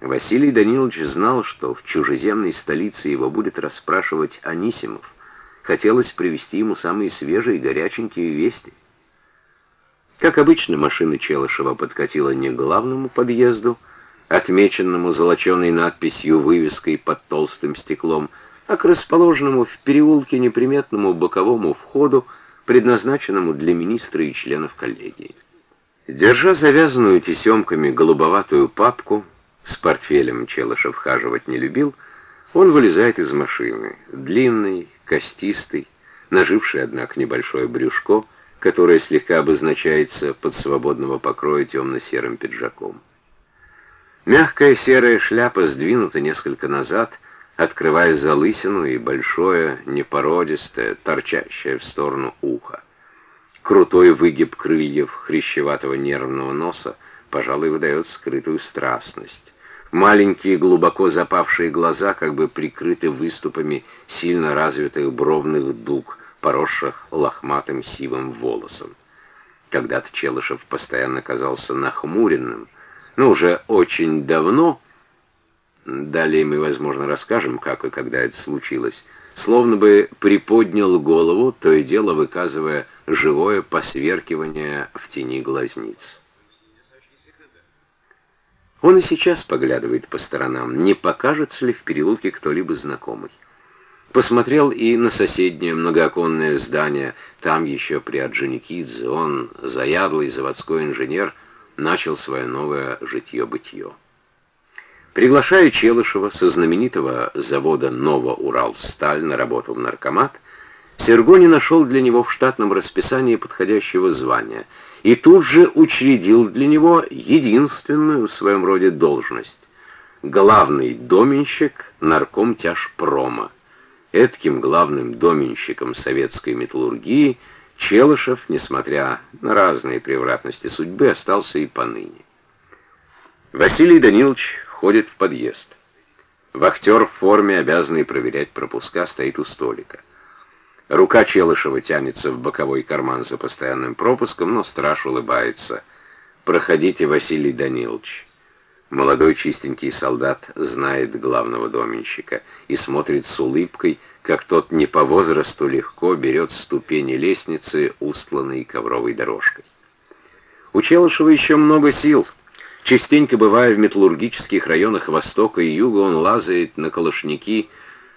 Василий Данилович знал, что в чужеземной столице его будет расспрашивать Анисимов. Хотелось привести ему самые свежие и горяченькие вести. Как обычно, машина Челышева подкатила не к главному подъезду, отмеченному золоченой надписью вывеской под толстым стеклом, а к расположенному в переулке неприметному боковому входу, предназначенному для министра и членов коллегии. Держа завязанную тесемками голубоватую папку, с портфелем Челышев хаживать не любил, он вылезает из машины, длинный, костистый, наживший, однако, небольшое брюшко, которое слегка обозначается под свободного покроя темно-серым пиджаком. Мягкая серая шляпа сдвинута несколько назад, открывая залысину и большое, непородистое, торчащее в сторону ухо. Крутой выгиб крыльев хрящеватого нервного носа, пожалуй, выдает скрытую страстность. Маленькие глубоко запавшие глаза как бы прикрыты выступами сильно развитых бровных дуг, поросших лохматым сивым волосом. Когда-то Челышев постоянно казался нахмуренным, но уже очень давно, далее мы, возможно, расскажем, как и когда это случилось, словно бы приподнял голову, то и дело выказывая живое посверкивание в тени глазниц. Он и сейчас поглядывает по сторонам, не покажется ли в переулке кто-либо знакомый. Посмотрел и на соседнее многооконное здание, там еще при Орджоникидзе он, заядлый заводской инженер, начал свое новое житье-бытие. Приглашая Челышева со знаменитого завода «Ново-Уралсталь» на работу в наркомат, Сергони нашел для него в штатном расписании подходящего звания — и тут же учредил для него единственную в своем роде должность — главный доменщик наркомтяжпрома. Этким главным доменщиком советской металлургии Челышев, несмотря на разные превратности судьбы, остался и поныне. Василий Данилович входит в подъезд. Вахтер в форме, обязанный проверять пропуска, стоит у столика. Рука Челышева тянется в боковой карман за постоянным пропуском, но страж улыбается. «Проходите, Василий Данилович». Молодой чистенький солдат знает главного доменщика и смотрит с улыбкой, как тот не по возрасту легко берет ступени лестницы, устланной ковровой дорожкой. У Челышева еще много сил. Частенько бывая в металлургических районах Востока и Юга, он лазает на колошники,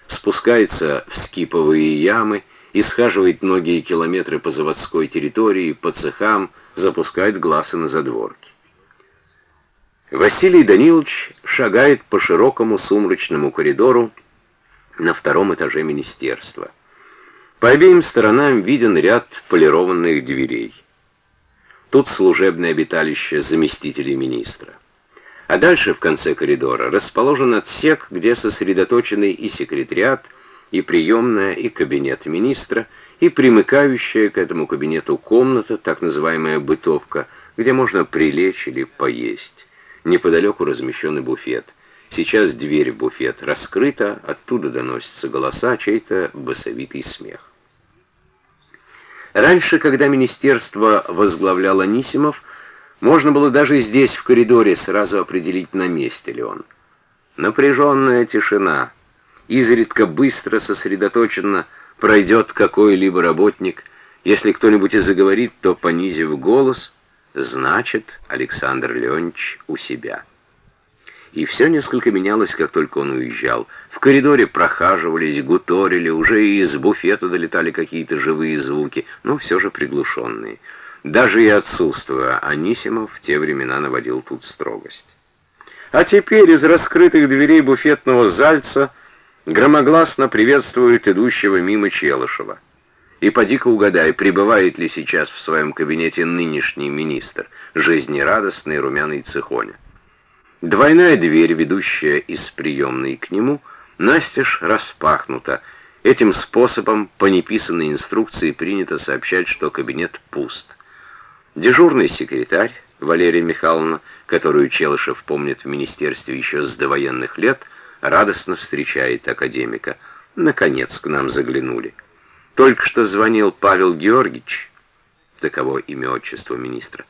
спускается в скиповые ямы и схаживает многие километры по заводской территории, по цехам, запускает глазы на задворки. Василий Данилович шагает по широкому сумрачному коридору на втором этаже министерства. По обеим сторонам виден ряд полированных дверей. Тут служебное обиталище заместителей министра. А дальше в конце коридора расположен отсек, где сосредоточены и секретариат, и приемная, и кабинет министра, и примыкающая к этому кабинету комната, так называемая бытовка, где можно прилечь или поесть. Неподалеку размещен и буфет. Сейчас дверь в буфет раскрыта, оттуда доносятся голоса, чей-то басовитый смех. Раньше, когда министерство возглавлял Анисимов, можно было даже здесь, в коридоре, сразу определить, на месте ли он. Напряженная тишина — изредка быстро, сосредоточенно пройдет какой-либо работник. Если кто-нибудь и заговорит, то, понизив голос, значит, Александр Леонидович у себя. И все несколько менялось, как только он уезжал. В коридоре прохаживались, гуторили, уже и из буфета долетали какие-то живые звуки, но все же приглушенные. Даже и отсутствуя, Анисимов в те времена наводил тут строгость. А теперь из раскрытых дверей буфетного зальца громогласно приветствует идущего мимо Челышева. И поди-ка угадай, пребывает ли сейчас в своем кабинете нынешний министр, жизнерадостный румяный Цехоня. Двойная дверь, ведущая из приемной к нему, настежь распахнута. Этим способом по неписанной инструкции принято сообщать, что кабинет пуст. Дежурный секретарь Валерия Михайловна, которую Челышев помнит в министерстве еще с довоенных лет, — радостно встречает академика. Наконец к нам заглянули. Только что звонил Павел Георгиевич, таково имя отчества министра,